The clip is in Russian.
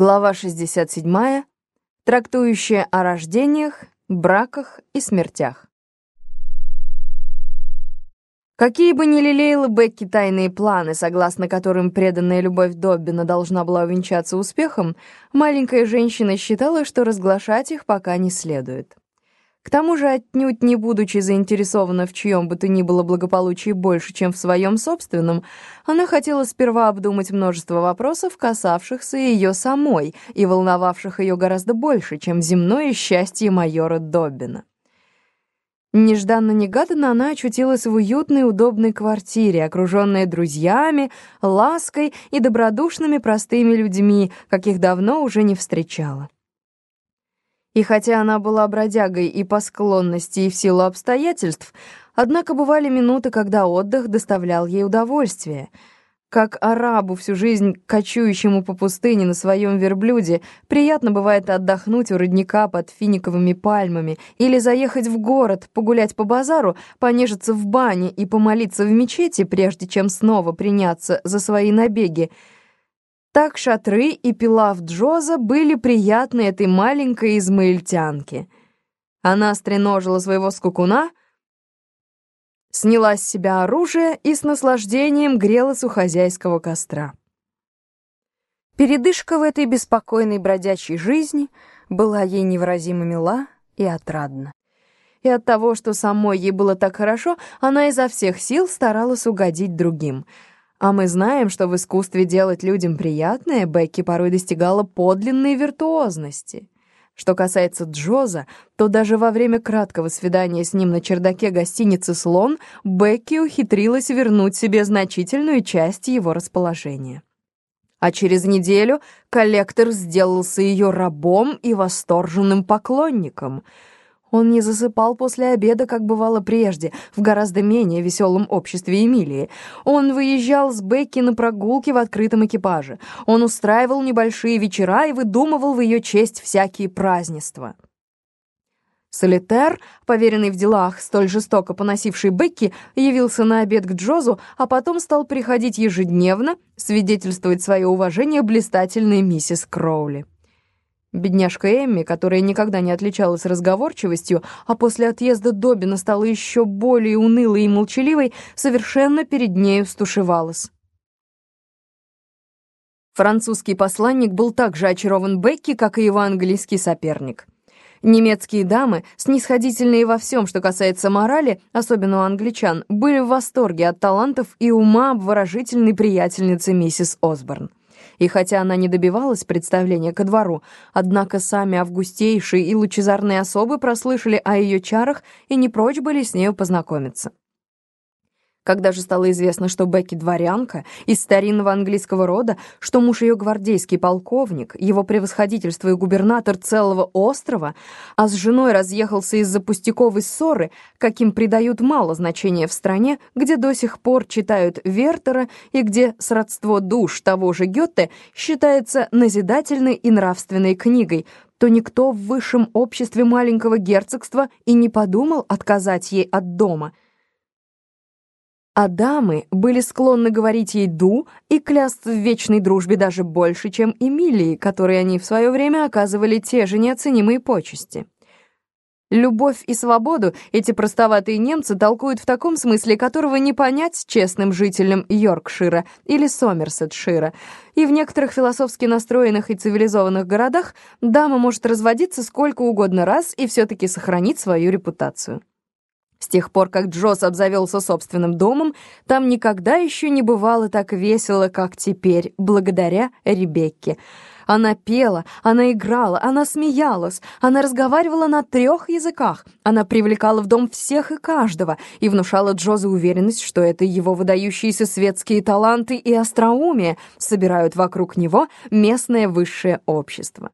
Глава 67, трактующая о рождениях, браках и смертях. Какие бы ни лелеяла Бекки тайные планы, согласно которым преданная любовь Доббина должна была увенчаться успехом, маленькая женщина считала, что разглашать их пока не следует. К тому же, отнюдь не будучи заинтересована в чьем бы то ни было благополучии больше, чем в своем собственном, она хотела сперва обдумать множество вопросов, касавшихся ее самой и волновавших ее гораздо больше, чем земное счастье майора Доббина. Нежданно-негаданно она очутилась в уютной удобной квартире, окруженная друзьями, лаской и добродушными простыми людьми, каких давно уже не встречала. И хотя она была бродягой и по склонности, и в силу обстоятельств, однако бывали минуты, когда отдых доставлял ей удовольствие. Как арабу, всю жизнь кочующему по пустыне на своем верблюде, приятно бывает отдохнуть у родника под финиковыми пальмами или заехать в город, погулять по базару, понежиться в бане и помолиться в мечети, прежде чем снова приняться за свои набеги — так шатры и пилав Джоза были приятны этой маленькой измаильтянке. Она стреножила своего скукуна, сняла с себя оружие и с наслаждением грелась у хозяйского костра. Передышка в этой беспокойной бродячей жизни была ей невыразимо мила и отрадна. И от того, что самой ей было так хорошо, она изо всех сил старалась угодить другим — а мы знаем, что в искусстве делать людям приятное Бекки порой достигала подлинной виртуозности. Что касается Джоза, то даже во время краткого свидания с ним на чердаке гостиницы «Слон» Бекки ухитрилась вернуть себе значительную часть его расположения. А через неделю коллектор сделался ее рабом и восторженным поклонником — он не засыпал после обеда, как бывало прежде, в гораздо менее веселом обществе Эмилии. Он выезжал с Бекки на прогулки в открытом экипаже. Он устраивал небольшие вечера и выдумывал в ее честь всякие празднества. Солитер, поверенный в делах, столь жестоко поносивший Бекки, явился на обед к Джозу, а потом стал приходить ежедневно, свидетельствовать свое уважение блистательной миссис Кроули. Бедняжка Эмми, которая никогда не отличалась разговорчивостью, а после отъезда Добина стала еще более унылой и молчаливой, совершенно перед нею стушевалась. Французский посланник был так же очарован Бекки, как и его английский соперник. Немецкие дамы, снисходительные во всем, что касается морали, особенно у англичан, были в восторге от талантов и ума обворожительной приятельницы миссис Осборн. И хотя она не добивалась представления ко двору, однако сами августейшие и лучезарные особы прослышали о ее чарах и не прочь были с нею познакомиться. Когда же стало известно, что Бекки дворянка из старинного английского рода, что муж ее гвардейский полковник, его превосходительство и губернатор целого острова, а с женой разъехался из-за пустяковой ссоры, каким придают мало значения в стране, где до сих пор читают Вертера и где сродство душ того же Гёте считается назидательной и нравственной книгой, то никто в высшем обществе маленького герцогства и не подумал отказать ей от дома — а дамы были склонны говорить ей «ду» и клясться в вечной дружбе даже больше, чем Эмилии, которой они в свое время оказывали те же неоценимые почести. Любовь и свободу эти простоватые немцы толкуют в таком смысле, которого не понять честным жителям Йоркшира или Сомерсетшира. И в некоторых философски настроенных и цивилизованных городах дама может разводиться сколько угодно раз и все-таки сохранить свою репутацию. С тех пор, как Джосс обзавелся собственным домом, там никогда еще не бывало так весело, как теперь, благодаря Ребекке. Она пела, она играла, она смеялась, она разговаривала на трех языках, она привлекала в дом всех и каждого и внушала Джозу уверенность, что это его выдающиеся светские таланты и остроумие собирают вокруг него местное высшее общество.